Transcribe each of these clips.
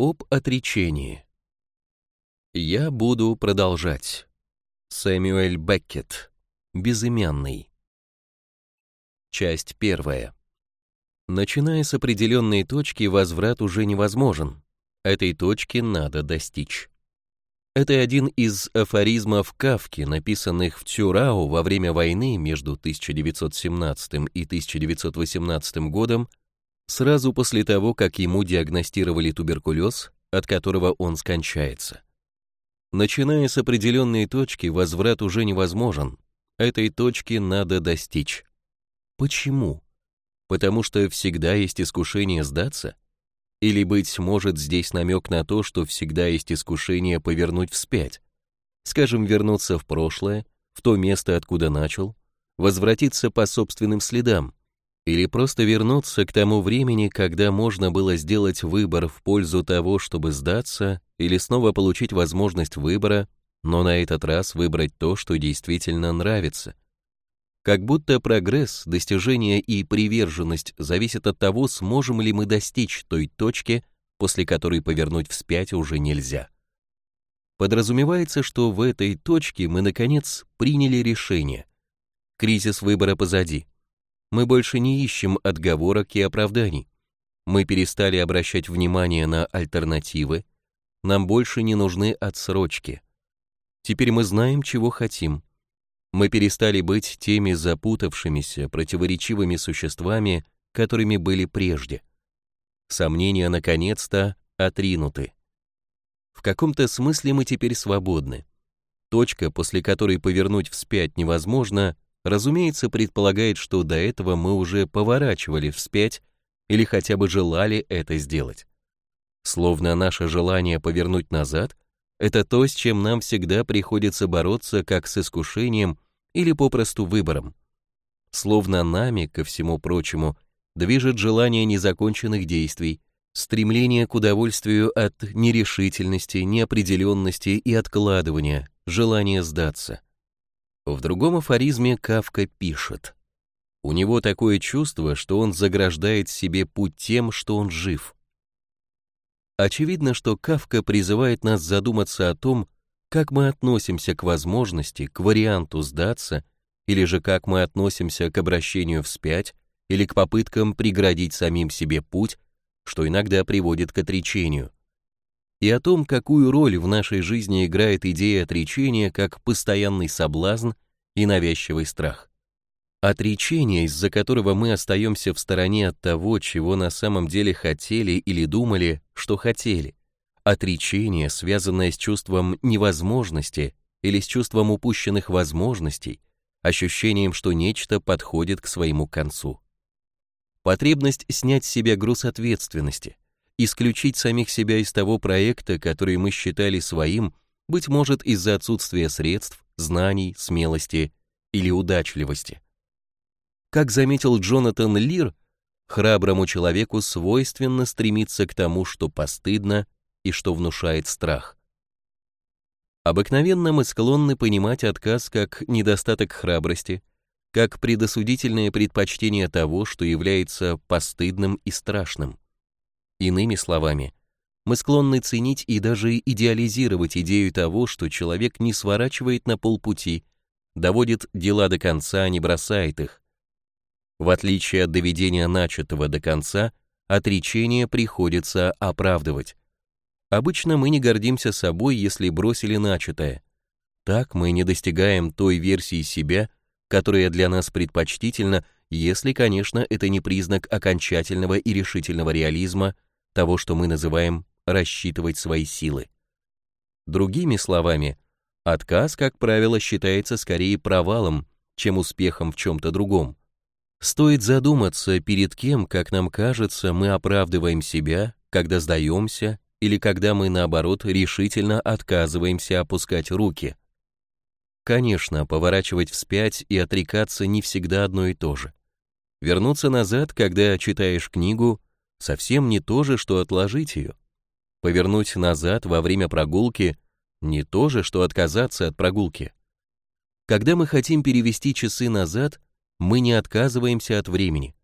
Об отречении. Я буду продолжать. Сэмюэль Беккет. Безымянный. Часть первая. Начиная с определенной точки, возврат уже невозможен. Этой точки надо достичь. Это один из афоризмов Кавки, написанных в Цюрау во время войны между 1917 и 1918 годом, сразу после того, как ему диагностировали туберкулез, от которого он скончается. Начиная с определенной точки, возврат уже невозможен. Этой точки надо достичь. Почему? Потому что всегда есть искушение сдаться? Или, быть может, здесь намек на то, что всегда есть искушение повернуть вспять? Скажем, вернуться в прошлое, в то место, откуда начал, возвратиться по собственным следам, или просто вернуться к тому времени, когда можно было сделать выбор в пользу того, чтобы сдаться, или снова получить возможность выбора, но на этот раз выбрать то, что действительно нравится – как будто прогресс, достижение и приверженность зависят от того, сможем ли мы достичь той точки, после которой повернуть вспять уже нельзя. Подразумевается, что в этой точке мы, наконец, приняли решение. Кризис выбора позади. Мы больше не ищем отговорок и оправданий. Мы перестали обращать внимание на альтернативы. Нам больше не нужны отсрочки. Теперь мы знаем, чего хотим. Мы перестали быть теми запутавшимися, противоречивыми существами, которыми были прежде. Сомнения, наконец-то, отринуты. В каком-то смысле мы теперь свободны. Точка, после которой повернуть вспять невозможно, разумеется, предполагает, что до этого мы уже поворачивали вспять или хотя бы желали это сделать. Словно наше желание повернуть назад — это то, с чем нам всегда приходится бороться как с искушением или попросту выбором. Словно нами, ко всему прочему, движет желание незаконченных действий, стремление к удовольствию от нерешительности, неопределенности и откладывания, желание сдаться. В другом афоризме Кавка пишет, «У него такое чувство, что он заграждает себе путь тем, что он жив». Очевидно, что Кавка призывает нас задуматься о том, как мы относимся к возможности, к варианту сдаться, или же как мы относимся к обращению вспять, или к попыткам преградить самим себе путь, что иногда приводит к отречению. И о том, какую роль в нашей жизни играет идея отречения как постоянный соблазн и навязчивый страх. Отречение, из-за которого мы остаемся в стороне от того, чего на самом деле хотели или думали, что хотели. Отречение, связанное с чувством невозможности или с чувством упущенных возможностей, ощущением, что нечто подходит к своему концу. Потребность снять с себя груз ответственности, исключить самих себя из того проекта, который мы считали своим, быть может из-за отсутствия средств, знаний, смелости или удачливости. Как заметил Джонатан Лир, храброму человеку свойственно стремиться к тому, что постыдно и что внушает страх. Обыкновенно мы склонны понимать отказ как недостаток храбрости, как предосудительное предпочтение того, что является постыдным и страшным. Иными словами, мы склонны ценить и даже идеализировать идею того, что человек не сворачивает на полпути, доводит дела до конца, а не бросает их, в отличие от доведения начатого до конца, отречение приходится оправдывать. Обычно мы не гордимся собой, если бросили начатое. Так мы не достигаем той версии себя, которая для нас предпочтительна, если, конечно, это не признак окончательного и решительного реализма, того, что мы называем рассчитывать свои силы. Другими словами, отказ, как правило, считается скорее провалом, чем успехом в чем-то другом. Стоит задуматься, перед кем, как нам кажется, мы оправдываем себя, когда сдаемся, или когда мы, наоборот, решительно отказываемся опускать руки. Конечно, поворачивать вспять и отрекаться не всегда одно и то же. Вернуться назад, когда читаешь книгу, совсем не то же, что отложить ее. Повернуть назад во время прогулки не то же, что отказаться от прогулки. Когда мы хотим перевести часы назад, мы не отказываемся от времени.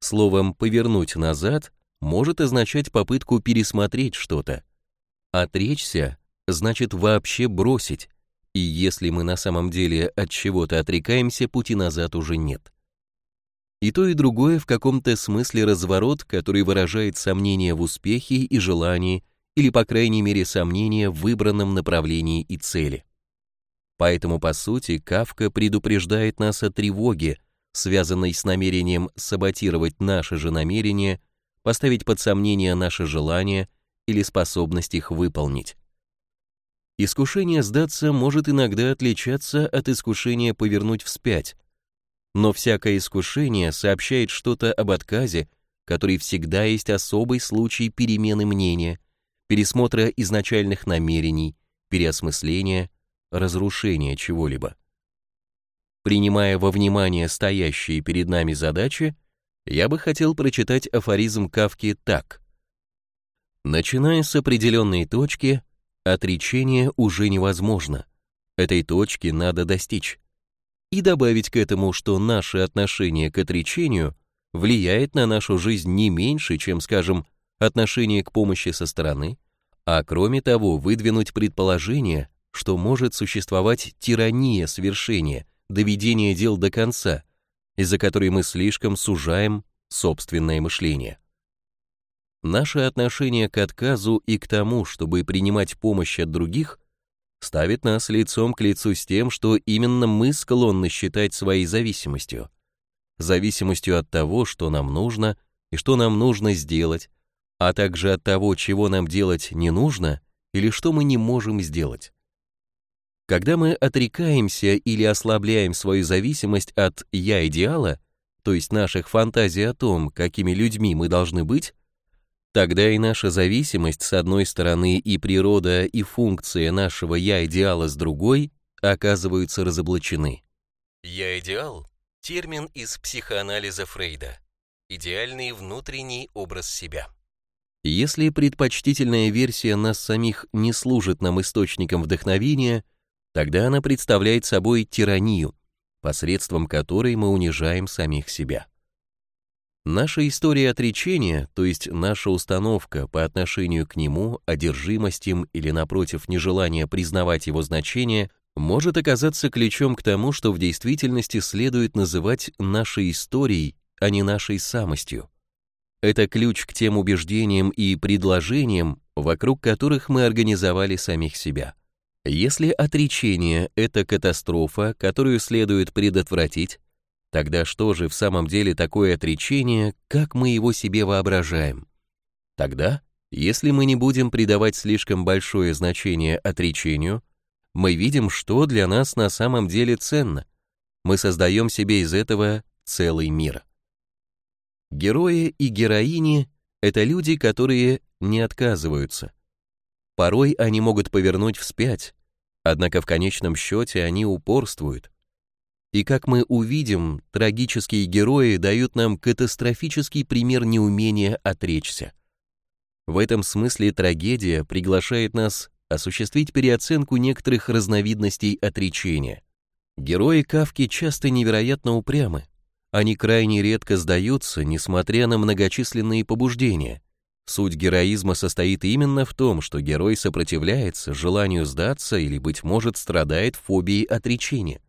Словом, повернуть назад может означать попытку пересмотреть что-то. Отречься значит вообще бросить, и если мы на самом деле от чего-то отрекаемся, пути назад уже нет. И то, и другое в каком-то смысле разворот, который выражает сомнение в успехе и желании, или, по крайней мере, сомнение в выбранном направлении и цели. Поэтому, по сути, Кавка предупреждает нас о тревоге, связанной с намерением саботировать наши же намерения, поставить под сомнение наши желания или способность их выполнить. Искушение сдаться может иногда отличаться от искушения повернуть вспять, но всякое искушение сообщает что-то об отказе, который всегда есть особый случай перемены мнения, пересмотра изначальных намерений, переосмысления, разрушения чего-либо. Принимая во внимание стоящие перед нами задачи, я бы хотел прочитать афоризм Кавки так. Начиная с определенной точки, отречение уже невозможно. Этой точки надо достичь. И добавить к этому, что наше отношение к отречению влияет на нашу жизнь не меньше, чем, скажем, отношение к помощи со стороны, а кроме того выдвинуть предположение, что может существовать тирания свершения, доведения дел до конца, из-за которой мы слишком сужаем собственное мышление. Наше отношение к отказу и к тому, чтобы принимать помощь от других, ставит нас лицом к лицу с тем, что именно мы склонны считать своей зависимостью. Зависимостью от того, что нам нужно и что нам нужно сделать, а также от того, чего нам делать не нужно или что мы не можем сделать. Когда мы отрекаемся или ослабляем свою зависимость от «я-идеала», то есть наших фантазий о том, какими людьми мы должны быть, Тогда и наша зависимость с одной стороны и природа и функция нашего «я-идеала» с другой оказываются разоблачены. «Я-идеал» — термин из психоанализа Фрейда. Идеальный внутренний образ себя. Если предпочтительная версия нас самих не служит нам источником вдохновения, тогда она представляет собой тиранию, посредством которой мы унижаем самих себя. Наша история отречения, то есть наша установка по отношению к нему, одержимостям или, напротив, нежелание признавать его значение, может оказаться ключом к тому, что в действительности следует называть нашей историей, а не нашей самостью. Это ключ к тем убеждениям и предложениям, вокруг которых мы организовали самих себя. Если отречение — это катастрофа, которую следует предотвратить, Тогда что же в самом деле такое отречение, как мы его себе воображаем? Тогда, если мы не будем придавать слишком большое значение отречению, мы видим, что для нас на самом деле ценно. Мы создаем себе из этого целый мир. Герои и героини — это люди, которые не отказываются. Порой они могут повернуть вспять, однако в конечном счете они упорствуют, и как мы увидим, трагические герои дают нам катастрофический пример неумения отречься. В этом смысле трагедия приглашает нас осуществить переоценку некоторых разновидностей отречения. Герои Кавки часто невероятно упрямы. Они крайне редко сдаются, несмотря на многочисленные побуждения. Суть героизма состоит именно в том, что герой сопротивляется желанию сдаться или, быть может, страдает фобией отречения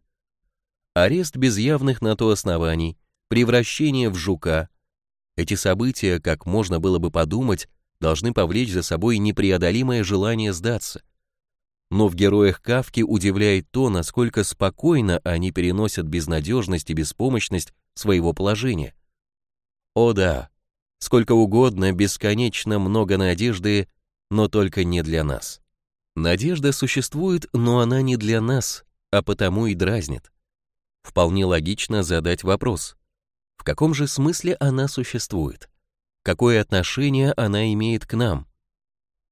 арест без явных на то оснований, превращение в жука. Эти события, как можно было бы подумать, должны повлечь за собой непреодолимое желание сдаться. Но в героях Кавки удивляет то, насколько спокойно они переносят безнадежность и беспомощность своего положения. О да, сколько угодно, бесконечно много надежды, но только не для нас. Надежда существует, но она не для нас, а потому и дразнит вполне логично задать вопрос, в каком же смысле она существует? Какое отношение она имеет к нам?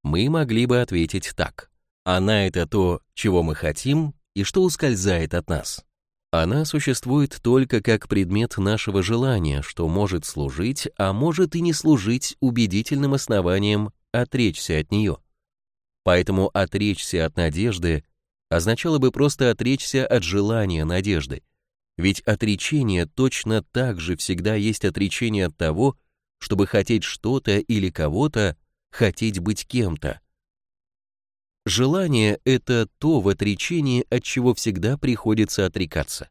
Мы могли бы ответить так. Она — это то, чего мы хотим и что ускользает от нас. Она существует только как предмет нашего желания, что может служить, а может и не служить убедительным основанием отречься от нее. Поэтому отречься от надежды означало бы просто отречься от желания надежды, ведь отречение точно так же всегда есть отречение от того, чтобы хотеть что-то или кого-то, хотеть быть кем-то. Желание — это то в отречении, от чего всегда приходится отрекаться.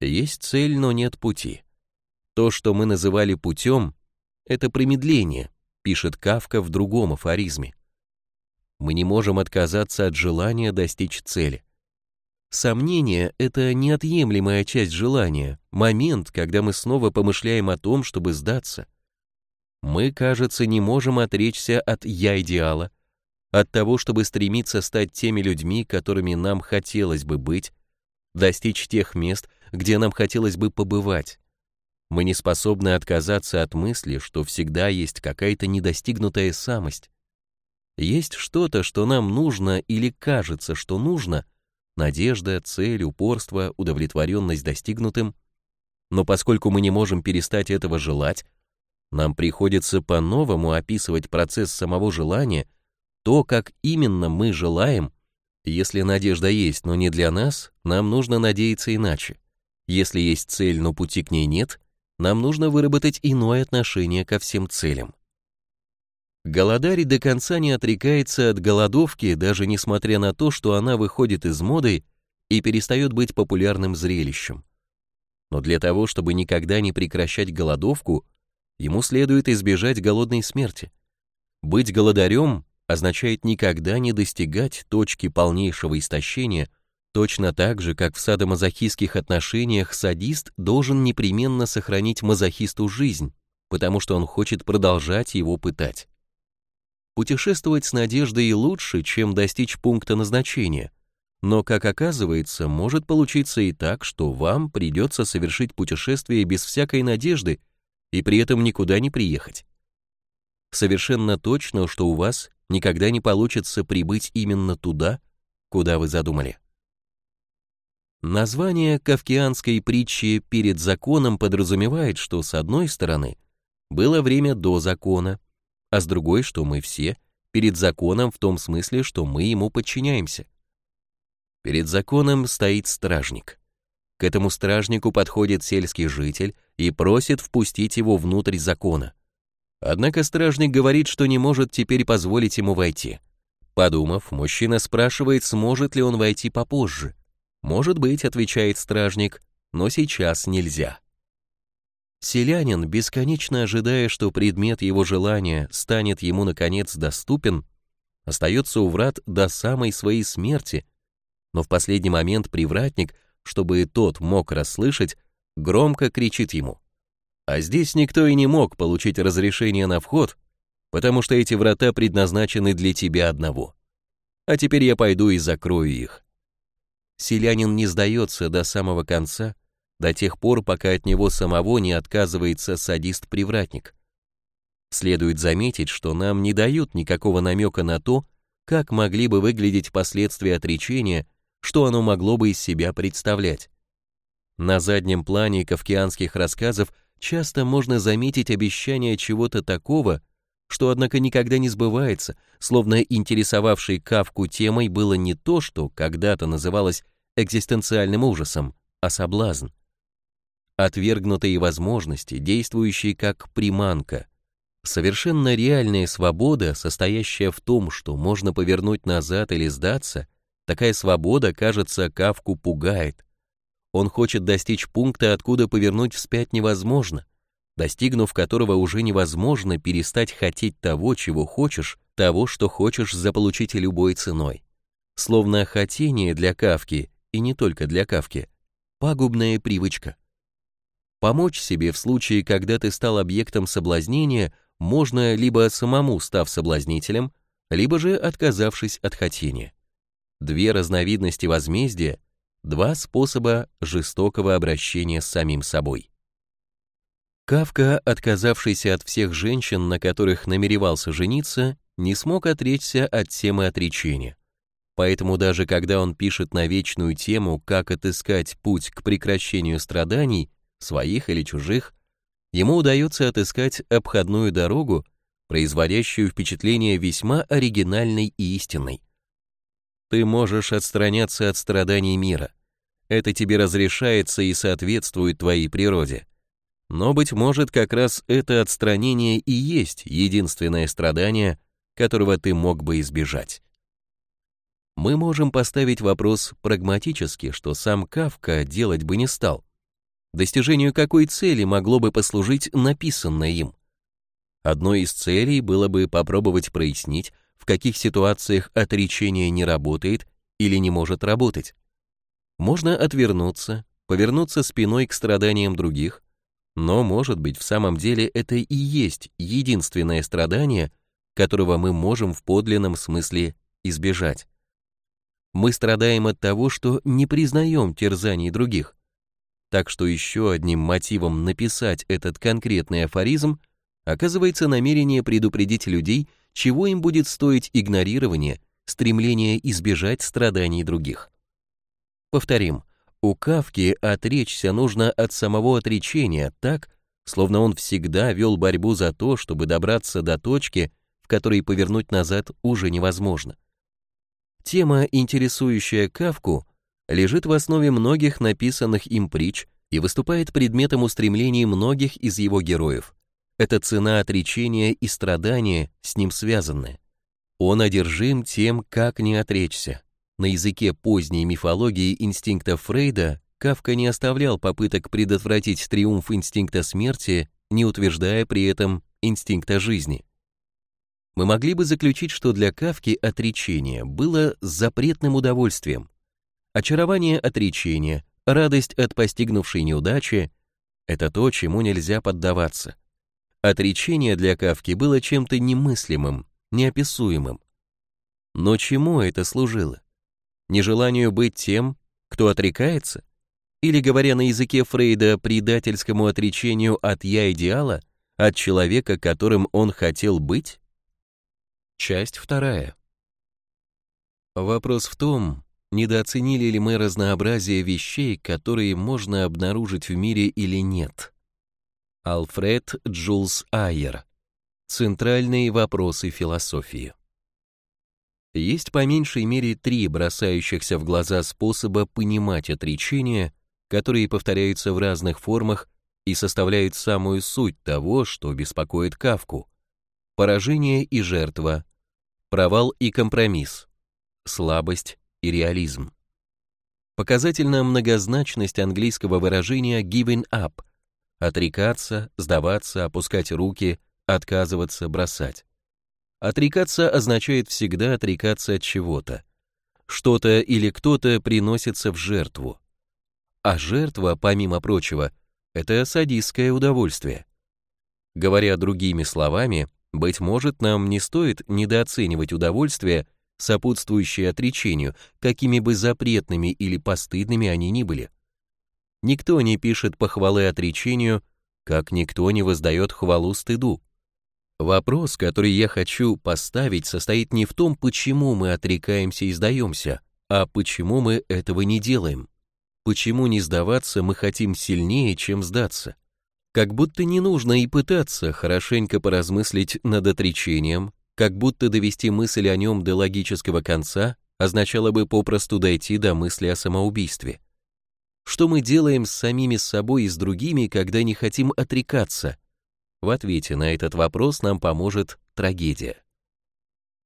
Есть цель, но нет пути. То, что мы называли путем, это промедление, пишет Кавка в другом афоризме. Мы не можем отказаться от желания достичь цели. Сомнение — это неотъемлемая часть желания, момент, когда мы снова помышляем о том, чтобы сдаться. Мы, кажется, не можем отречься от «я-идеала», от того, чтобы стремиться стать теми людьми, которыми нам хотелось бы быть, достичь тех мест, где нам хотелось бы побывать. Мы не способны отказаться от мысли, что всегда есть какая-то недостигнутая самость. Есть что-то, что нам нужно или кажется, что нужно, надежда, цель, упорство, удовлетворенность достигнутым. Но поскольку мы не можем перестать этого желать, нам приходится по-новому описывать процесс самого желания — то, как именно мы желаем, если надежда есть, но не для нас, нам нужно надеяться иначе. Если есть цель, но пути к ней нет, нам нужно выработать иное отношение ко всем целям. Голодарь до конца не отрекается от голодовки, даже несмотря на то, что она выходит из моды и перестает быть популярным зрелищем. Но для того, чтобы никогда не прекращать голодовку, ему следует избежать голодной смерти. Быть голодарем означает никогда не достигать точки полнейшего истощения, точно так же, как в садомазохистских отношениях садист должен непременно сохранить мазохисту жизнь, потому что он хочет продолжать его пытать. Путешествовать с надеждой лучше, чем достичь пункта назначения, но, как оказывается, может получиться и так, что вам придется совершить путешествие без всякой надежды и при этом никуда не приехать. Совершенно точно, что у вас никогда не получится прибыть именно туда, куда вы задумали. Название кавкианской притчи «Перед законом» подразумевает, что с одной стороны было время до закона, а с другой, что мы все перед законом в том смысле, что мы ему подчиняемся. Перед законом стоит стражник. К этому стражнику подходит сельский житель и просит впустить его внутрь закона. Однако стражник говорит, что не может теперь позволить ему войти. Подумав, мужчина спрашивает, сможет ли он войти попозже. «Может быть», — отвечает стражник, — «но сейчас нельзя». Селянин, бесконечно ожидая, что предмет его желания станет ему наконец доступен, остается у врат до самой своей смерти, но в последний момент привратник, чтобы тот мог расслышать, громко кричит ему а здесь никто и не мог получить разрешение на вход, потому что эти врата предназначены для тебя одного. А теперь я пойду и закрою их. Селянин не сдается до самого конца, до тех пор, пока от него самого не отказывается садист-привратник. Следует заметить, что нам не дают никакого намека на то, как могли бы выглядеть последствия отречения, что оно могло бы из себя представлять. На заднем плане кавкианских рассказов часто можно заметить обещание чего-то такого, что, однако, никогда не сбывается, словно интересовавшей Кавку темой было не то, что когда-то называлось экзистенциальным ужасом, а соблазн. Отвергнутые возможности, действующие как приманка. Совершенно реальная свобода, состоящая в том, что можно повернуть назад или сдаться, такая свобода, кажется, Кавку пугает. Он хочет достичь пункта, откуда повернуть вспять невозможно, достигнув которого уже невозможно перестать хотеть того, чего хочешь, того, что хочешь заполучить любой ценой. Словно хотение для Кавки, и не только для Кавки, пагубная привычка. Помочь себе в случае, когда ты стал объектом соблазнения, можно либо самому став соблазнителем, либо же отказавшись от хотения. Две разновидности возмездия, Два способа жестокого обращения с самим собой. Кавка, отказавшийся от всех женщин, на которых намеревался жениться, не смог отречься от темы отречения. Поэтому даже когда он пишет на вечную тему, как отыскать путь к прекращению страданий, своих или чужих, ему удается отыскать обходную дорогу, производящую впечатление весьма оригинальной и истинной. Ты можешь отстраняться от страданий мира. Это тебе разрешается и соответствует твоей природе. Но, быть может, как раз это отстранение и есть единственное страдание, которого ты мог бы избежать. Мы можем поставить вопрос прагматически, что сам Кавка делать бы не стал. Достижению какой цели могло бы послужить написанное им? Одной из целей было бы попробовать прояснить, в каких ситуациях отречение не работает или не может работать. Можно отвернуться, повернуться спиной к страданиям других, но, может быть, в самом деле это и есть единственное страдание, которого мы можем в подлинном смысле избежать. Мы страдаем от того, что не признаем терзаний других. Так что еще одним мотивом написать этот конкретный афоризм оказывается намерение предупредить людей, чего им будет стоить игнорирование, стремление избежать страданий других. Повторим, у Кавки отречься нужно от самого отречения так, словно он всегда вел борьбу за то, чтобы добраться до точки, в которой повернуть назад уже невозможно. Тема, интересующая Кавку, лежит в основе многих написанных им притч и выступает предметом устремлений многих из его героев. Это цена отречения и страдания, с ним связанные. Он одержим тем, как не отречься. На языке поздней мифологии инстинкта Фрейда Кавка не оставлял попыток предотвратить триумф инстинкта смерти, не утверждая при этом инстинкта жизни. Мы могли бы заключить, что для Кавки отречение было запретным удовольствием. Очарование отречения, радость от постигнувшей неудачи — это то, чему нельзя поддаваться. Отречение для Кавки было чем-то немыслимым, неописуемым. Но чему это служило? Нежеланию быть тем, кто отрекается? Или, говоря на языке Фрейда, предательскому отречению от «я» идеала, от человека, которым он хотел быть? Часть вторая. Вопрос в том, недооценили ли мы разнообразие вещей, которые можно обнаружить в мире или нет. Алфред Джулс Айер. Центральные вопросы философии. Есть по меньшей мере три бросающихся в глаза способа понимать отречение, которые повторяются в разных формах и составляют самую суть того, что беспокоит Кавку. Поражение и жертва, провал и компромисс, слабость и реализм. Показательна многозначность английского выражения giving up – отрекаться, сдаваться, опускать руки, отказываться, бросать. Отрекаться означает всегда отрекаться от чего-то. Что-то или кто-то приносится в жертву. А жертва, помимо прочего, это садистское удовольствие. Говоря другими словами, быть может, нам не стоит недооценивать удовольствие, сопутствующее отречению, какими бы запретными или постыдными они ни были. Никто не пишет похвалы отречению, как никто не воздает хвалу стыду. Вопрос, который я хочу поставить, состоит не в том, почему мы отрекаемся и сдаемся, а почему мы этого не делаем. Почему не сдаваться мы хотим сильнее, чем сдаться? Как будто не нужно и пытаться хорошенько поразмыслить над отречением, как будто довести мысль о нем до логического конца означало бы попросту дойти до мысли о самоубийстве. Что мы делаем с самими собой и с другими, когда не хотим отрекаться, в ответе на этот вопрос нам поможет трагедия.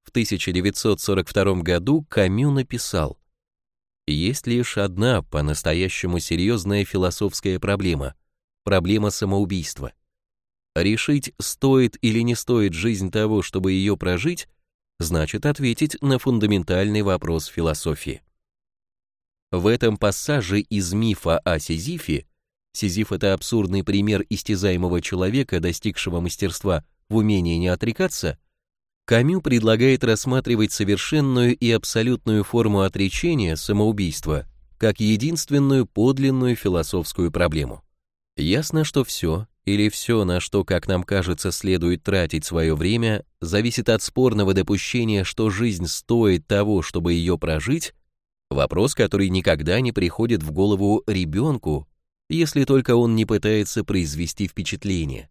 В 1942 году Камю написал «Есть лишь одна по-настоящему серьезная философская проблема – проблема самоубийства. Решить, стоит или не стоит жизнь того, чтобы ее прожить, значит ответить на фундаментальный вопрос философии». В этом пассаже из мифа о Сизифе Сизиф — это абсурдный пример истязаемого человека, достигшего мастерства в умении не отрекаться, Камю предлагает рассматривать совершенную и абсолютную форму отречения, самоубийства, как единственную подлинную философскую проблему. Ясно, что все, или все, на что, как нам кажется, следует тратить свое время, зависит от спорного допущения, что жизнь стоит того, чтобы ее прожить, вопрос, который никогда не приходит в голову ребенку, если только он не пытается произвести впечатление.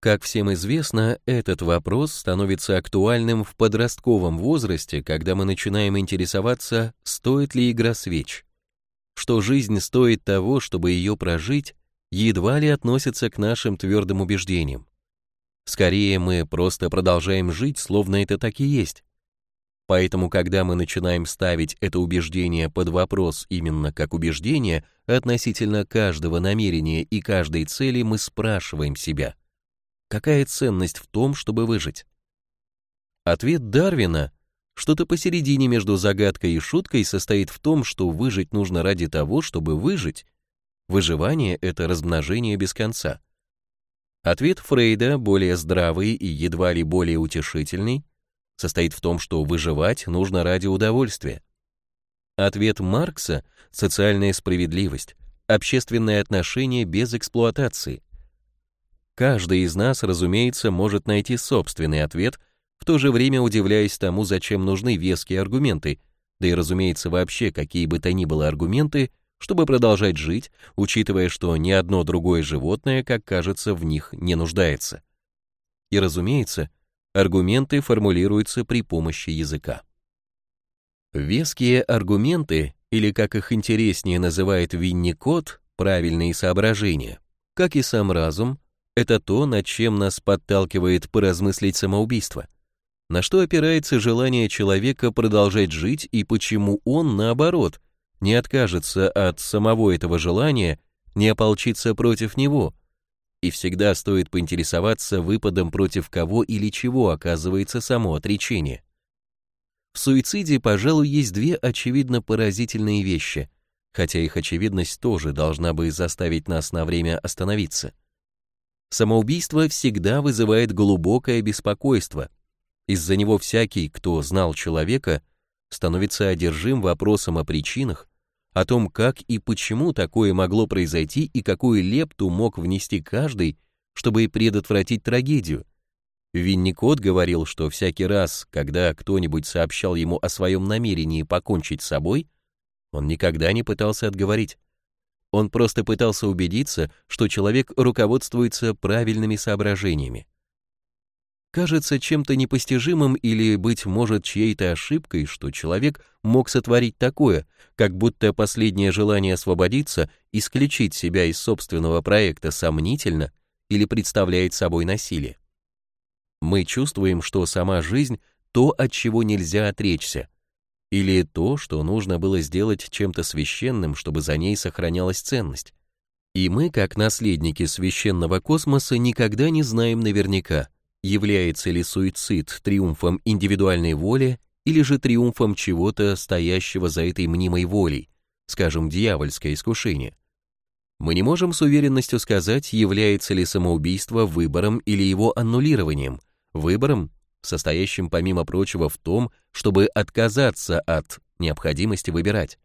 Как всем известно, этот вопрос становится актуальным в подростковом возрасте, когда мы начинаем интересоваться, стоит ли игра свеч. Что жизнь стоит того, чтобы ее прожить, едва ли относятся к нашим твердым убеждениям. Скорее, мы просто продолжаем жить, словно это так и есть. Поэтому, когда мы начинаем ставить это убеждение под вопрос именно как убеждение относительно каждого намерения и каждой цели, мы спрашиваем себя, какая ценность в том, чтобы выжить? Ответ Дарвина, что-то посередине между загадкой и шуткой, состоит в том, что выжить нужно ради того, чтобы выжить. Выживание — это размножение без конца. Ответ Фрейда, более здравый и едва ли более утешительный, состоит в том, что выживать нужно ради удовольствия. Ответ Маркса — социальная справедливость, общественное отношение без эксплуатации. Каждый из нас, разумеется, может найти собственный ответ, в то же время удивляясь тому, зачем нужны веские аргументы, да и, разумеется, вообще какие бы то ни было аргументы, чтобы продолжать жить, учитывая, что ни одно другое животное, как кажется, в них не нуждается. И, разумеется, Аргументы формулируются при помощи языка. Веские аргументы, или как их интереснее называет Винникот, правильные соображения, как и сам разум, это то, над чем нас подталкивает поразмыслить самоубийство. На что опирается желание человека продолжать жить и почему он, наоборот, не откажется от самого этого желания, не ополчится против него, и всегда стоит поинтересоваться выпадом против кого или чего оказывается само отречение. В суициде, пожалуй, есть две очевидно поразительные вещи, хотя их очевидность тоже должна бы заставить нас на время остановиться. Самоубийство всегда вызывает глубокое беспокойство. Из-за него всякий, кто знал человека, становится одержим вопросом о причинах, о том, как и почему такое могло произойти и какую лепту мог внести каждый, чтобы предотвратить трагедию. Винникот говорил, что всякий раз, когда кто-нибудь сообщал ему о своем намерении покончить с собой, он никогда не пытался отговорить. Он просто пытался убедиться, что человек руководствуется правильными соображениями кажется чем-то непостижимым или, быть может, чьей-то ошибкой, что человек мог сотворить такое, как будто последнее желание освободиться, исключить себя из собственного проекта сомнительно или представляет собой насилие. Мы чувствуем, что сама жизнь — то, от чего нельзя отречься, или то, что нужно было сделать чем-то священным, чтобы за ней сохранялась ценность. И мы, как наследники священного космоса, никогда не знаем наверняка — Является ли суицид триумфом индивидуальной воли или же триумфом чего-то, стоящего за этой мнимой волей, скажем, дьявольское искушение? Мы не можем с уверенностью сказать, является ли самоубийство выбором или его аннулированием, выбором, состоящим, помимо прочего, в том, чтобы отказаться от необходимости выбирать.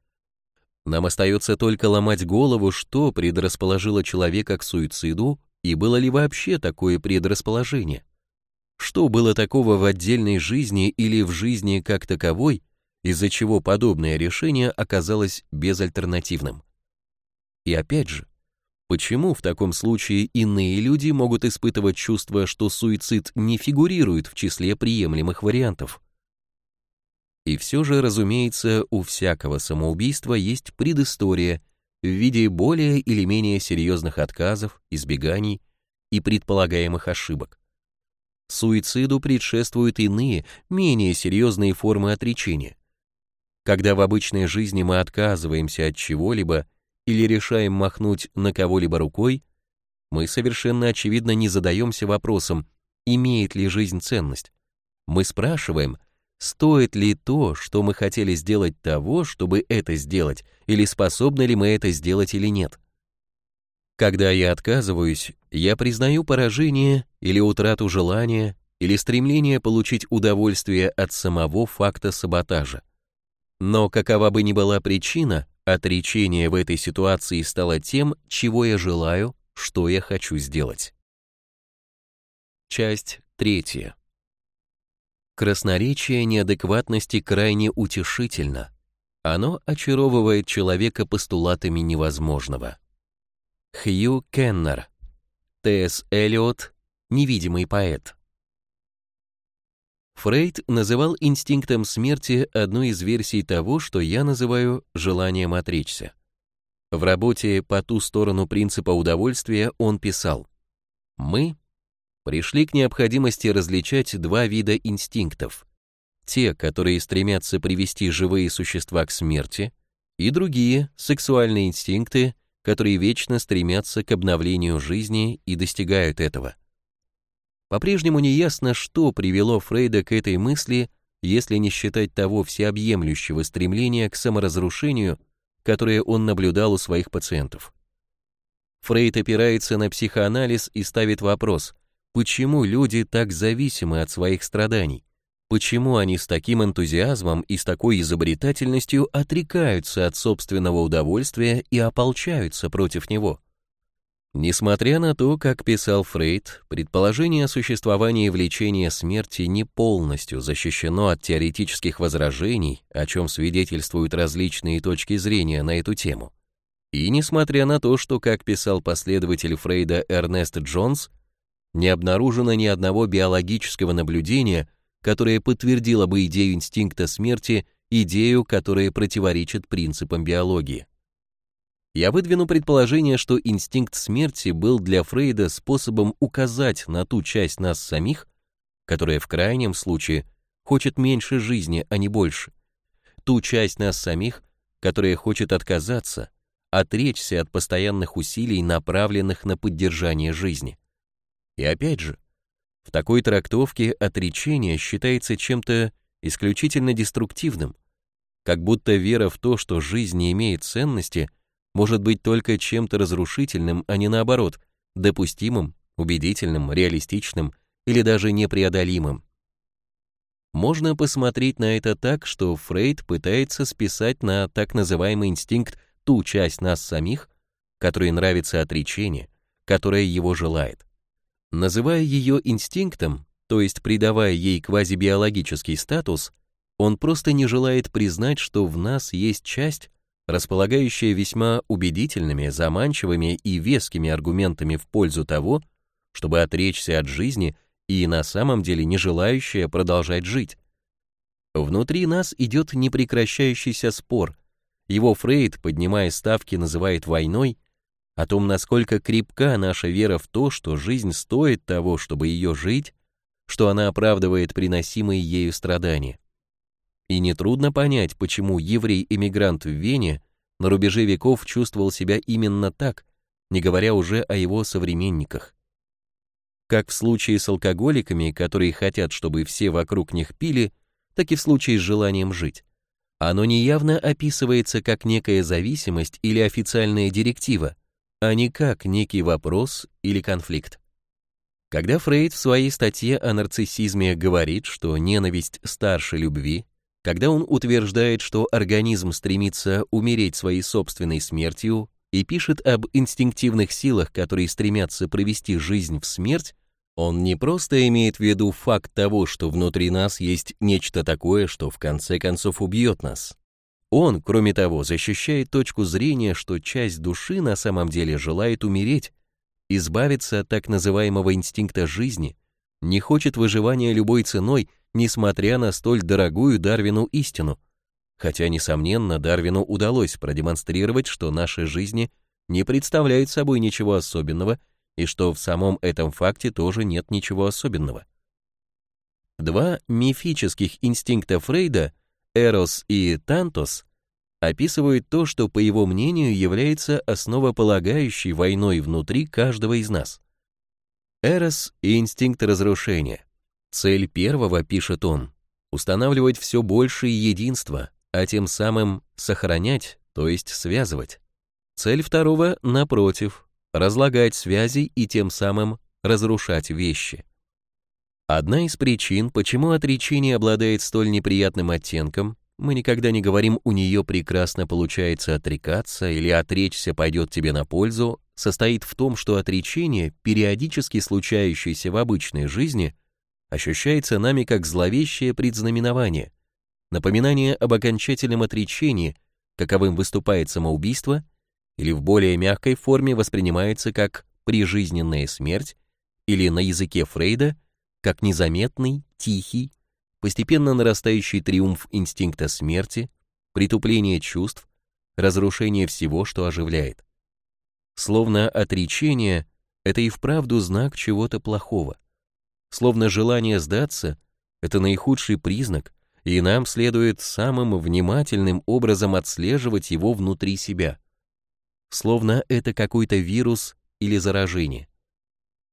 Нам остается только ломать голову, что предрасположило человека к суициду и было ли вообще такое предрасположение. Что было такого в отдельной жизни или в жизни как таковой, из-за чего подобное решение оказалось безальтернативным? И опять же, почему в таком случае иные люди могут испытывать чувство, что суицид не фигурирует в числе приемлемых вариантов? И все же, разумеется, у всякого самоубийства есть предыстория в виде более или менее серьезных отказов, избеганий и предполагаемых ошибок. Суициду предшествуют иные, менее серьезные формы отречения. Когда в обычной жизни мы отказываемся от чего-либо или решаем махнуть на кого-либо рукой, мы совершенно очевидно не задаемся вопросом, имеет ли жизнь ценность. Мы спрашиваем, стоит ли то, что мы хотели сделать того, чтобы это сделать, или способны ли мы это сделать или нет. Когда я отказываюсь, я признаю поражение или утрату желания, или стремление получить удовольствие от самого факта саботажа. Но какова бы ни была причина, отречение в этой ситуации стало тем, чего я желаю, что я хочу сделать. Часть третья. Красноречие неадекватности крайне утешительно. Оно очаровывает человека постулатами невозможного. Хью Кеннер. Т.С. Эллиот. Невидимый поэт. Фрейд называл инстинктом смерти одну из версий того, что я называю желанием отречься. В работе «По ту сторону принципа удовольствия» он писал «Мы пришли к необходимости различать два вида инстинктов. Те, которые стремятся привести живые существа к смерти, и другие, сексуальные инстинкты, которые вечно стремятся к обновлению жизни и достигают этого. По-прежнему неясно, что привело Фрейда к этой мысли, если не считать того всеобъемлющего стремления к саморазрушению, которое он наблюдал у своих пациентов. Фрейд опирается на психоанализ и ставит вопрос, почему люди так зависимы от своих страданий, почему они с таким энтузиазмом и с такой изобретательностью отрекаются от собственного удовольствия и ополчаются против него. Несмотря на то, как писал Фрейд, предположение о существовании влечения смерти не полностью защищено от теоретических возражений, о чем свидетельствуют различные точки зрения на эту тему. И несмотря на то, что, как писал последователь Фрейда Эрнест Джонс, не обнаружено ни одного биологического наблюдения, которое подтвердило бы идею инстинкта смерти, идею, которая противоречит принципам биологии. Я выдвину предположение, что инстинкт смерти был для Фрейда способом указать на ту часть нас самих, которая в крайнем случае хочет меньше жизни, а не больше. Ту часть нас самих, которая хочет отказаться, отречься от постоянных усилий, направленных на поддержание жизни. И опять же, в такой трактовке отречение считается чем-то исключительно деструктивным, как будто вера в то, что жизнь не имеет ценности, может быть только чем-то разрушительным, а не наоборот, допустимым, убедительным, реалистичным или даже непреодолимым. Можно посмотреть на это так, что Фрейд пытается списать на так называемый инстинкт ту часть нас самих, которой нравится отречение, которая его желает. Называя ее инстинктом, то есть придавая ей квазибиологический статус, он просто не желает признать, что в нас есть часть, располагающая весьма убедительными, заманчивыми и вескими аргументами в пользу того, чтобы отречься от жизни и на самом деле не желающая продолжать жить. Внутри нас идет непрекращающийся спор. Его Фрейд, поднимая ставки, называет войной, о том, насколько крепка наша вера в то, что жизнь стоит того, чтобы ее жить, что она оправдывает приносимые ею страдания. И нетрудно понять, почему еврей-эмигрант в Вене на рубеже веков чувствовал себя именно так, не говоря уже о его современниках. Как в случае с алкоголиками, которые хотят, чтобы все вокруг них пили, так и в случае с желанием жить. Оно неявно описывается как некая зависимость или официальная директива, а не как некий вопрос или конфликт. Когда Фрейд в своей статье о нарциссизме говорит, что ненависть старше любви, когда он утверждает, что организм стремится умереть своей собственной смертью и пишет об инстинктивных силах, которые стремятся провести жизнь в смерть, он не просто имеет в виду факт того, что внутри нас есть нечто такое, что в конце концов убьет нас. Он, кроме того, защищает точку зрения, что часть души на самом деле желает умереть, избавиться от так называемого инстинкта жизни, не хочет выживания любой ценой, несмотря на столь дорогую Дарвину истину. Хотя, несомненно, Дарвину удалось продемонстрировать, что наши жизни не представляют собой ничего особенного и что в самом этом факте тоже нет ничего особенного. Два мифических инстинкта Фрейда — Эрос и Тантос описывают то, что, по его мнению, является основополагающей войной внутри каждого из нас. Эрос и инстинкт разрушения. Цель первого, пишет он, устанавливать все большее единство, а тем самым сохранять, то есть связывать. Цель второго, напротив, разлагать связи и тем самым разрушать вещи. Одна из причин, почему отречение обладает столь неприятным оттенком, мы никогда не говорим «у нее прекрасно получается отрекаться» или «отречься пойдет тебе на пользу», состоит в том, что отречение, периодически случающееся в обычной жизни, ощущается нами как зловещее предзнаменование, напоминание об окончательном отречении, каковым выступает самоубийство, или в более мягкой форме воспринимается как прижизненная смерть, или на языке Фрейда – как незаметный, тихий, постепенно нарастающий триумф инстинкта смерти, притупление чувств, разрушение всего, что оживляет. Словно отречение — это и вправду знак чего-то плохого. Словно желание сдаться — это наихудший признак, и нам следует самым внимательным образом отслеживать его внутри себя. Словно это какой-то вирус или заражение.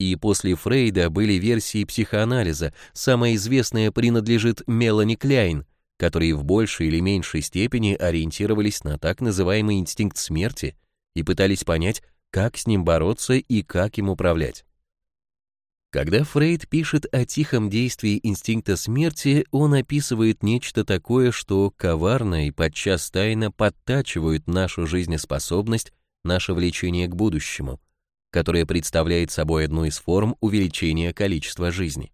И после Фрейда были версии психоанализа, самая известная принадлежит Мелани Кляйн, которые в большей или меньшей степени ориентировались на так называемый инстинкт смерти и пытались понять, как с ним бороться и как им управлять. Когда Фрейд пишет о тихом действии инстинкта смерти, он описывает нечто такое, что коварно и подчас тайно подтачивает нашу жизнеспособность, наше влечение к будущему, которое представляет собой одну из форм увеличения количества жизни.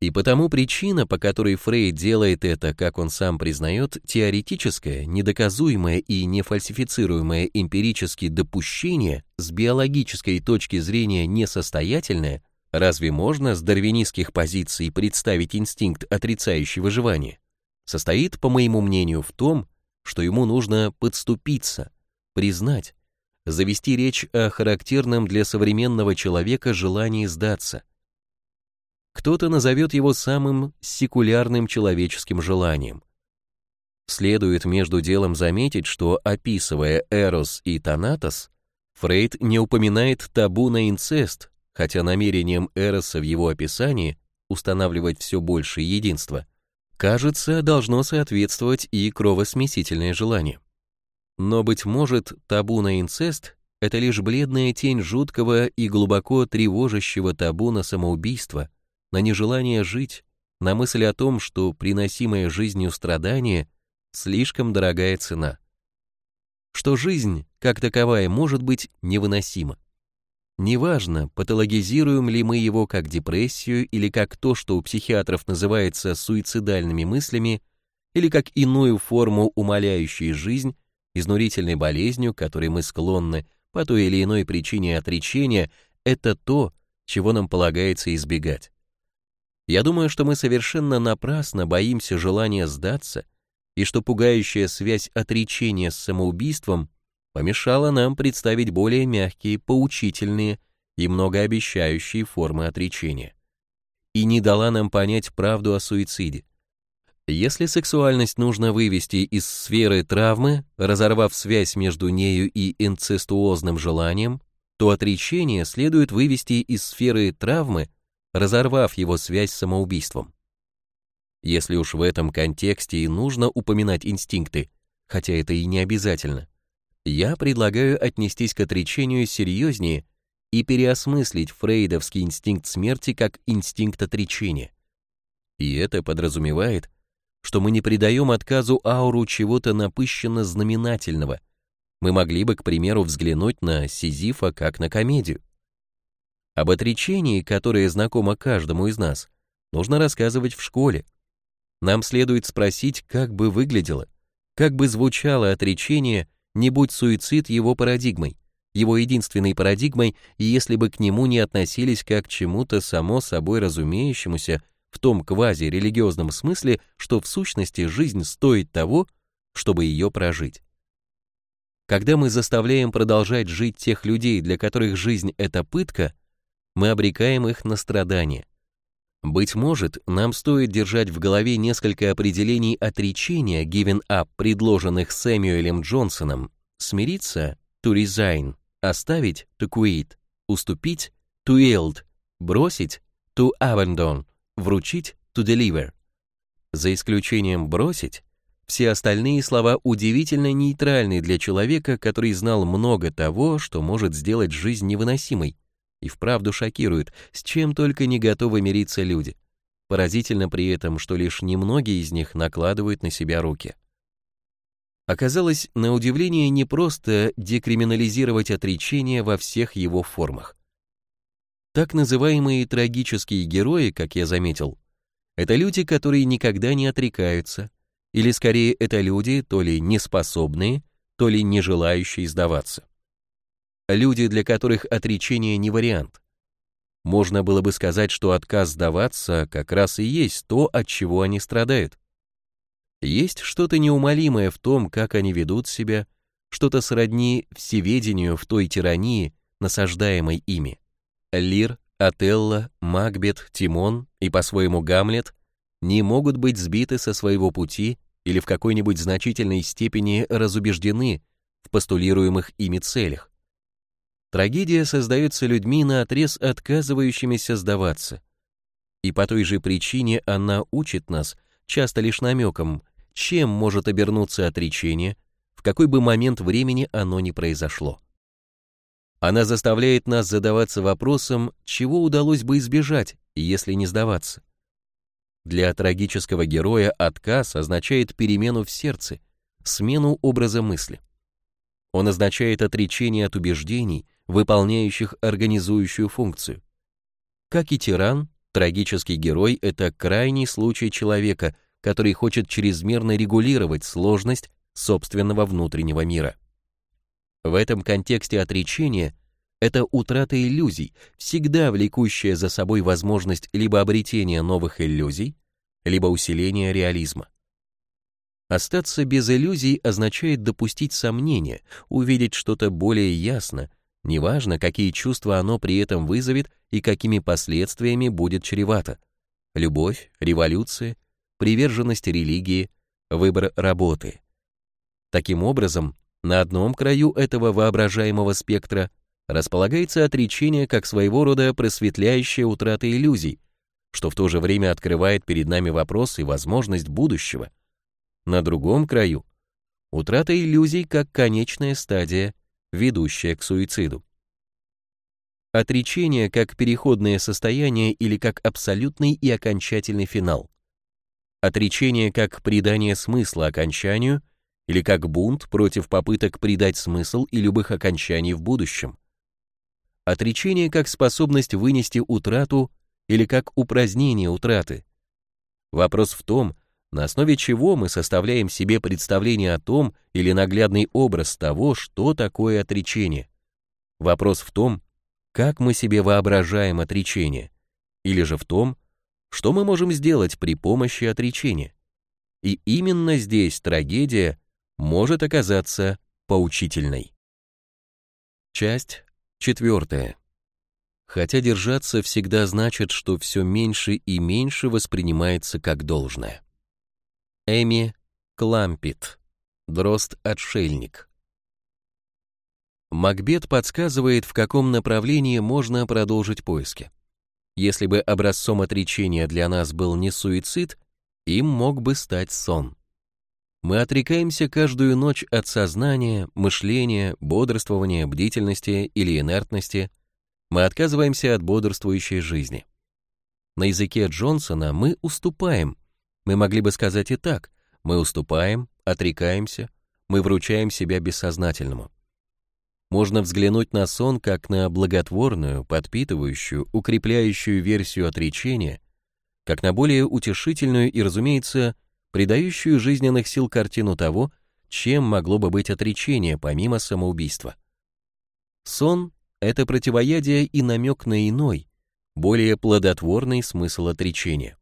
И потому причина, по которой Фрейд делает это, как он сам признает, теоретическое, недоказуемое и нефальсифицируемое эмпирически допущение с биологической точки зрения несостоятельное, Разве можно с дарвинистских позиций представить инстинкт, отрицающий выживание? Состоит, по моему мнению, в том, что ему нужно подступиться, признать, завести речь о характерном для современного человека желании сдаться. Кто-то назовет его самым секулярным человеческим желанием. Следует между делом заметить, что, описывая Эрос и Танатос, Фрейд не упоминает табу на инцест, хотя намерением Эроса в его описании устанавливать все большее единство, кажется, должно соответствовать и кровосмесительное желание. Но, быть может, табу на инцест — это лишь бледная тень жуткого и глубоко тревожащего табу на самоубийство, на нежелание жить, на мысль о том, что приносимое жизнью страдание — слишком дорогая цена. Что жизнь, как таковая, может быть невыносима. Неважно, патологизируем ли мы его как депрессию или как то, что у психиатров называется суицидальными мыслями, или как иную форму умаляющей жизнь, изнурительной болезнью, которой мы склонны по той или иной причине отречения, это то, чего нам полагается избегать. Я думаю, что мы совершенно напрасно боимся желания сдаться, и что пугающая связь отречения с самоубийством помешало нам представить более мягкие, поучительные и многообещающие формы отречения. И не дала нам понять правду о суициде. Если сексуальность нужно вывести из сферы травмы, разорвав связь между нею и инцестуозным желанием, то отречение следует вывести из сферы травмы, разорвав его связь с самоубийством. Если уж в этом контексте и нужно упоминать инстинкты, хотя это и не обязательно, я предлагаю отнестись к отречению серьезнее и переосмыслить фрейдовский инстинкт смерти как инстинкт отречения. И это подразумевает, что мы не придаем отказу ауру чего-то напыщенно-знаменательного. Мы могли бы, к примеру, взглянуть на Сизифа как на комедию. Об отречении, которое знакомо каждому из нас, нужно рассказывать в школе. Нам следует спросить, как бы выглядело, как бы звучало отречение не будь суицид его парадигмой, его единственной парадигмой, и если бы к нему не относились как к чему-то само собой разумеющемуся в том квази-религиозном смысле, что в сущности жизнь стоит того, чтобы ее прожить. Когда мы заставляем продолжать жить тех людей, для которых жизнь — это пытка, мы обрекаем их на страдания. Быть может, нам стоит держать в голове несколько определений отречения given up, предложенных Сэмюэлем Джонсоном. Смириться to resign, оставить to quit, уступить to yield, бросить to abandon, вручить to deliver. За исключением бросить, все остальные слова удивительно нейтральны для человека, который знал много того, что может сделать жизнь невыносимой и вправду шокирует, с чем только не готовы мириться люди. Поразительно при этом, что лишь немногие из них накладывают на себя руки. Оказалось, на удивление, не просто декриминализировать отречение во всех его формах. Так называемые трагические герои, как я заметил, это люди, которые никогда не отрекаются, или скорее это люди, то ли неспособные, то ли не желающие сдаваться люди, для которых отречение не вариант. Можно было бы сказать, что отказ сдаваться как раз и есть то, от чего они страдают. Есть что-то неумолимое в том, как они ведут себя, что-то сродни всеведению в той тирании, насаждаемой ими. Лир, Отелло, Макбет, Тимон и по-своему Гамлет не могут быть сбиты со своего пути или в какой-нибудь значительной степени разубеждены в постулируемых ими целях. Трагедия создается людьми на отрез отказывающимися сдаваться. И по той же причине она учит нас, часто лишь намеком, чем может обернуться отречение, в какой бы момент времени оно ни произошло. Она заставляет нас задаваться вопросом, чего удалось бы избежать, если не сдаваться. Для трагического героя отказ означает перемену в сердце, смену образа мысли. Он означает отречение от убеждений, выполняющих организующую функцию. Как и тиран, трагический герой — это крайний случай человека, который хочет чрезмерно регулировать сложность собственного внутреннего мира. В этом контексте отречение — это утрата иллюзий, всегда влекущая за собой возможность либо обретения новых иллюзий, либо усиления реализма. Остаться без иллюзий означает допустить сомнения, увидеть что-то более ясно, неважно, какие чувства оно при этом вызовет и какими последствиями будет чревато. Любовь, революция, приверженность религии, выбор работы. Таким образом, на одном краю этого воображаемого спектра располагается отречение как своего рода просветляющая утрата иллюзий, что в то же время открывает перед нами вопрос и возможность будущего. На другом краю — утрата иллюзий как конечная стадия, ведущая к суициду. Отречение как переходное состояние или как абсолютный и окончательный финал. Отречение как придание смысла окончанию или как бунт против попыток придать смысл и любых окончаний в будущем. Отречение как способность вынести утрату или как упразднение утраты. Вопрос в том, на основе чего мы составляем себе представление о том или наглядный образ того, что такое отречение. Вопрос в том, как мы себе воображаем отречение, или же в том, что мы можем сделать при помощи отречения. И именно здесь трагедия может оказаться поучительной. Часть четвертая. Хотя держаться всегда значит, что все меньше и меньше воспринимается как должное. Эми Клампит. Дрозд-отшельник. Макбет подсказывает, в каком направлении можно продолжить поиски. Если бы образцом отречения для нас был не суицид, им мог бы стать сон. Мы отрекаемся каждую ночь от сознания, мышления, бодрствования, бдительности или инертности. Мы отказываемся от бодрствующей жизни. На языке Джонсона мы уступаем. Мы могли бы сказать и так. Мы уступаем, отрекаемся, мы вручаем себя бессознательному. Можно взглянуть на сон как на благотворную, подпитывающую, укрепляющую версию отречения, как на более утешительную и, разумеется, придающую жизненных сил картину того, чем могло бы быть отречение помимо самоубийства. Сон — это противоядие и намек на иной, более плодотворный смысл отречения.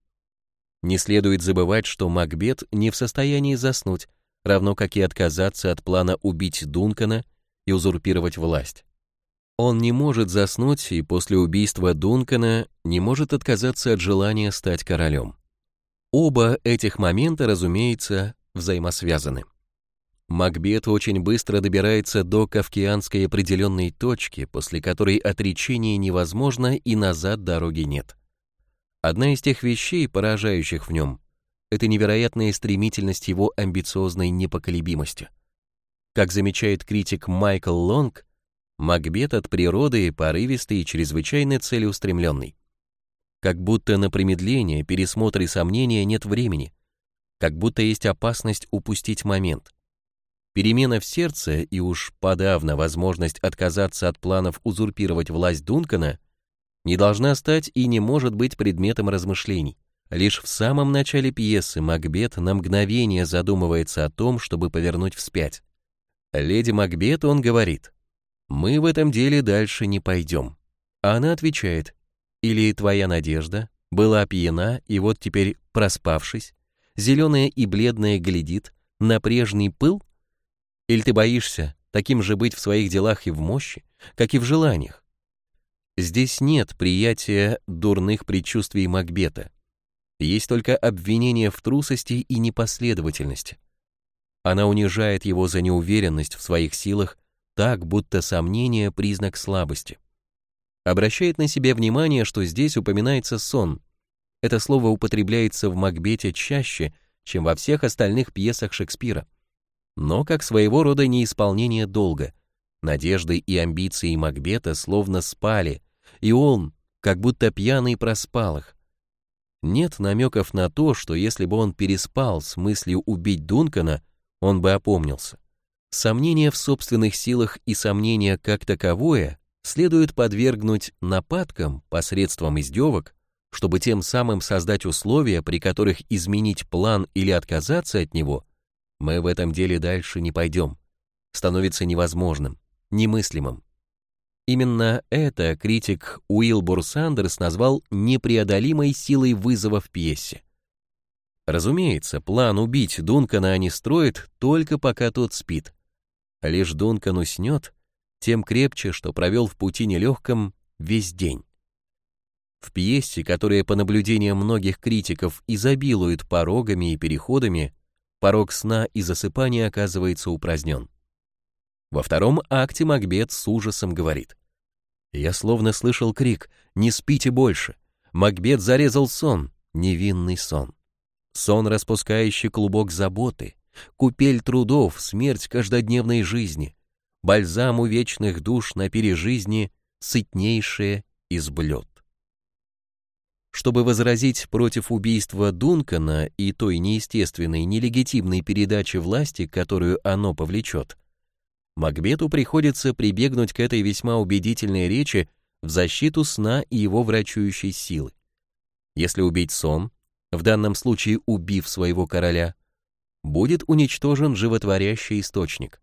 Не следует забывать, что Макбет не в состоянии заснуть, равно как и отказаться от плана убить Дункана и узурпировать власть. Он не может заснуть и после убийства Дункана не может отказаться от желания стать королем. Оба этих момента, разумеется, взаимосвязаны. Макбет очень быстро добирается до кавкианской определенной точки, после которой отречение невозможно и назад дороги нет. Одна из тех вещей, поражающих в нем, это невероятная стремительность его амбициозной непоколебимости. Как замечает критик Майкл Лонг, Макбет от природы порывистый и чрезвычайно целеустремленный. Как будто на промедление, пересмотр и сомнения нет времени. Как будто есть опасность упустить момент. Перемена в сердце и уж подавно возможность отказаться от планов узурпировать власть Дункана не должна стать и не может быть предметом размышлений. Лишь в самом начале пьесы Макбет на мгновение задумывается о том, чтобы повернуть вспять. Леди Макбет он говорит, «Мы в этом деле дальше не пойдем». А она отвечает, или твоя надежда была пьяна и вот теперь, проспавшись, зеленая и бледная глядит на прежний пыл? Или ты боишься таким же быть в своих делах и в мощи, как и в желаниях? Здесь нет приятия дурных предчувствий Макбета. Есть только обвинение в трусости и непоследовательности. Она унижает его за неуверенность в своих силах, так, будто сомнение — признак слабости. Обращает на себя внимание, что здесь упоминается сон. Это слово употребляется в Макбете чаще, чем во всех остальных пьесах Шекспира. Но как своего рода неисполнение долга. Надежды и амбиции Макбета словно спали, и он, как будто пьяный, проспал их. Нет намеков на то, что если бы он переспал с мыслью убить Дункана, он бы опомнился. Сомнения в собственных силах и сомнения как таковое следует подвергнуть нападкам посредством издевок, чтобы тем самым создать условия, при которых изменить план или отказаться от него, мы в этом деле дальше не пойдем. Становится невозможным, немыслимым. Именно это критик Уилбур Сандерс назвал непреодолимой силой вызова в пьесе. Разумеется, план убить Дункана они строят только пока тот спит. Лишь Дункан уснет, тем крепче, что провел в пути нелегком весь день. В пьесе, которая по наблюдениям многих критиков изобилует порогами и переходами, порог сна и засыпания оказывается упразднен. Во втором акте Макбет с ужасом говорит. Я словно слышал крик «Не спите больше!» Макбет зарезал сон, невинный сон. Сон, распускающий клубок заботы, купель трудов, смерть каждодневной жизни, бальзам у вечных душ на пережизни, сытнейшее из блюд. Чтобы возразить против убийства Дункана и той неестественной, нелегитимной передачи власти, которую оно повлечет, Макбету приходится прибегнуть к этой весьма убедительной речи в защиту сна и его врачующей силы. Если убить сон, в данном случае убив своего короля, будет уничтожен животворящий источник.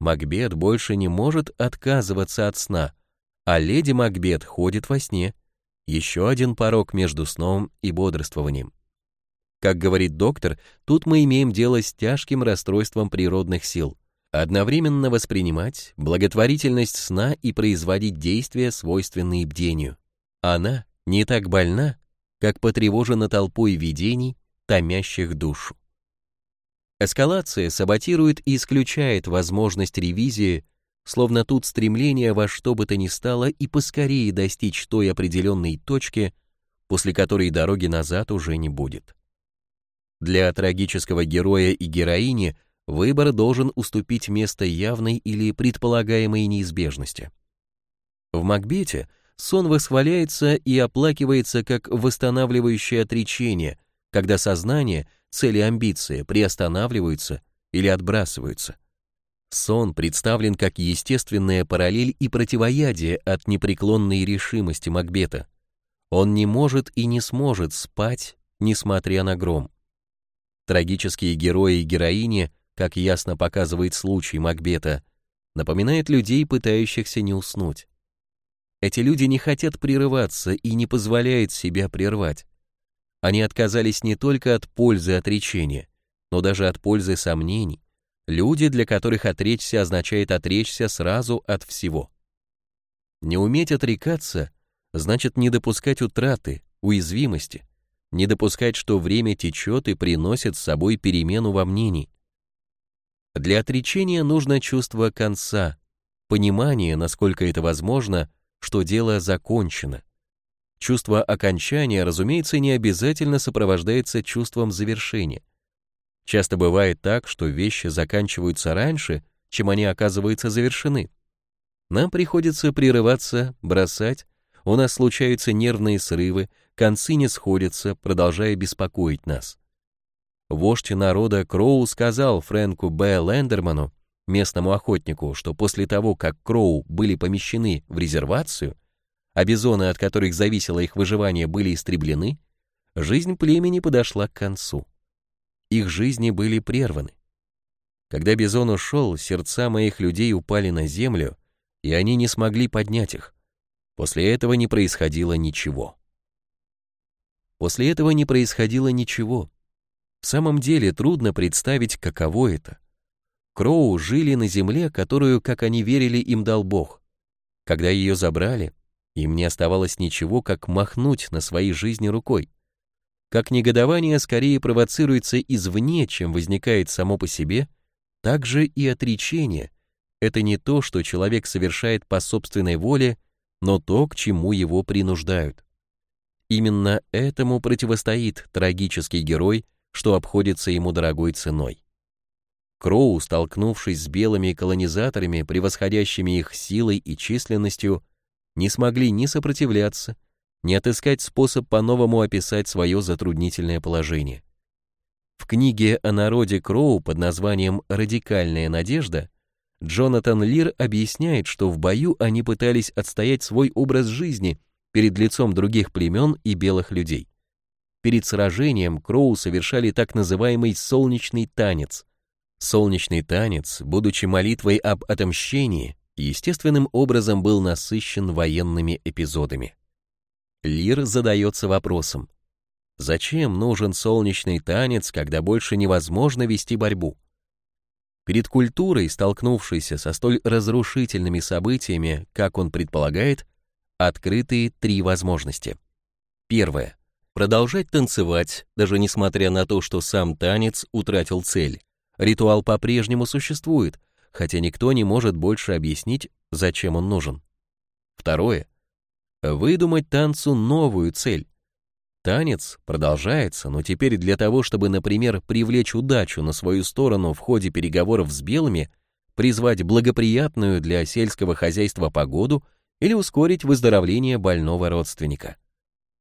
Макбет больше не может отказываться от сна, а леди Макбет ходит во сне, еще один порог между сном и бодрствованием. Как говорит доктор, тут мы имеем дело с тяжким расстройством природных сил. Одновременно воспринимать благотворительность сна и производить действия, свойственные бдению. Она не так больна, как потревожена толпой видений, томящих душу. Эскалация саботирует и исключает возможность ревизии словно тут стремление во что бы то ни стало и поскорее достичь той определенной точки, после которой дороги назад уже не будет. Для трагического героя и героини выбор должен уступить место явной или предполагаемой неизбежности. В Макбете сон восхваляется и оплакивается как восстанавливающее отречение, когда сознание, цели амбиции приостанавливаются или отбрасываются. Сон представлен как естественная параллель и противоядие от непреклонной решимости Макбета. Он не может и не сможет спать, несмотря на гром. Трагические герои и героини, как ясно показывает случай Макбета, напоминают людей, пытающихся не уснуть. Эти люди не хотят прерываться и не позволяют себя прервать. Они отказались не только от пользы отречения, но даже от пользы сомнений, Люди, для которых отречься означает отречься сразу от всего. Не уметь отрекаться значит не допускать утраты, уязвимости, не допускать, что время течет и приносит с собой перемену во мнении. Для отречения нужно чувство конца, понимание, насколько это возможно, что дело закончено. Чувство окончания, разумеется, не обязательно сопровождается чувством завершения. Часто бывает так, что вещи заканчиваются раньше, чем они оказываются завершены. Нам приходится прерываться, бросать, у нас случаются нервные срывы, концы не сходятся, продолжая беспокоить нас. Вождь народа Кроу сказал Фрэнку Б. Лендерману, местному охотнику, что после того, как Кроу были помещены в резервацию, а бизоны, от которых зависело их выживание, были истреблены, жизнь племени подошла к концу их жизни были прерваны. Когда Бизон ушел, сердца моих людей упали на землю, и они не смогли поднять их. После этого не происходило ничего. После этого не происходило ничего. В самом деле трудно представить, каково это. Кроу жили на земле, которую, как они верили, им дал Бог. Когда ее забрали, им не оставалось ничего, как махнуть на своей жизни рукой. Как негодование скорее провоцируется извне, чем возникает само по себе, так же и отречение — это не то, что человек совершает по собственной воле, но то, к чему его принуждают. Именно этому противостоит трагический герой, что обходится ему дорогой ценой. Кроу, столкнувшись с белыми колонизаторами, превосходящими их силой и численностью, не смогли ни сопротивляться, ни отыскать способ по-новому описать свое затруднительное положение. В книге о народе Кроу под названием «Радикальная надежда» Джонатан Лир объясняет, что в бою они пытались отстоять свой образ жизни перед лицом других племен и белых людей. Перед сражением Кроу совершали так называемый «солнечный танец». Солнечный танец, будучи молитвой об отомщении, естественным образом был насыщен военными эпизодами. Лир задается вопросом, зачем нужен солнечный танец, когда больше невозможно вести борьбу? Перед культурой, столкнувшейся со столь разрушительными событиями, как он предполагает, открыты три возможности. Первое. Продолжать танцевать, даже несмотря на то, что сам танец утратил цель. Ритуал по-прежнему существует, хотя никто не может больше объяснить, зачем он нужен. Второе. Выдумать танцу новую цель. Танец продолжается, но теперь для того, чтобы, например, привлечь удачу на свою сторону в ходе переговоров с белыми, призвать благоприятную для сельского хозяйства погоду или ускорить выздоровление больного родственника.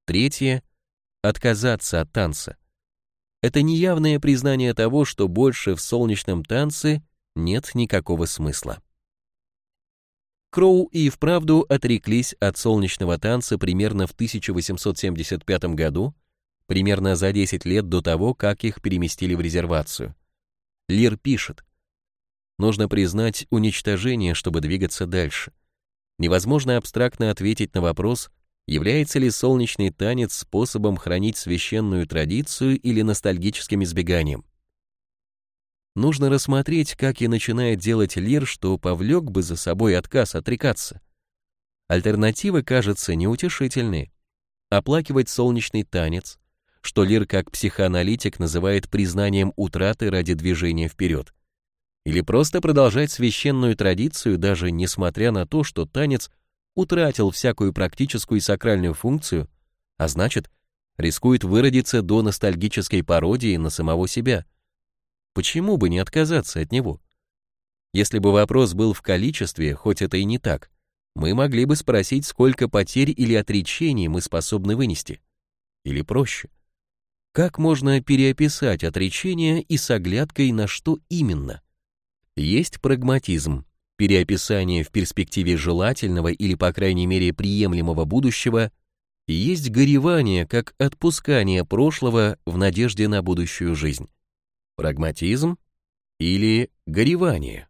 Третье — отказаться от танца. Это неявное признание того, что больше в солнечном танце нет никакого смысла. Кроу и вправду отреклись от солнечного танца примерно в 1875 году, примерно за 10 лет до того, как их переместили в резервацию. Лир пишет, «Нужно признать уничтожение, чтобы двигаться дальше. Невозможно абстрактно ответить на вопрос, является ли солнечный танец способом хранить священную традицию или ностальгическим избеганием. Нужно рассмотреть, как и начинает делать Лир, что повлек бы за собой отказ отрекаться. Альтернативы, кажется, неутешительные. Оплакивать солнечный танец, что Лир как психоаналитик называет признанием утраты ради движения вперед. Или просто продолжать священную традицию, даже несмотря на то, что танец утратил всякую практическую и сакральную функцию, а значит, рискует выродиться до ностальгической пародии на самого себя – Почему бы не отказаться от него? Если бы вопрос был в количестве, хоть это и не так, мы могли бы спросить, сколько потерь или отречений мы способны вынести. Или проще. Как можно переописать отречение и с оглядкой на что именно? Есть прагматизм, переописание в перспективе желательного или, по крайней мере, приемлемого будущего, есть горевание, как отпускание прошлого в надежде на будущую жизнь. Прагматизм или горевание?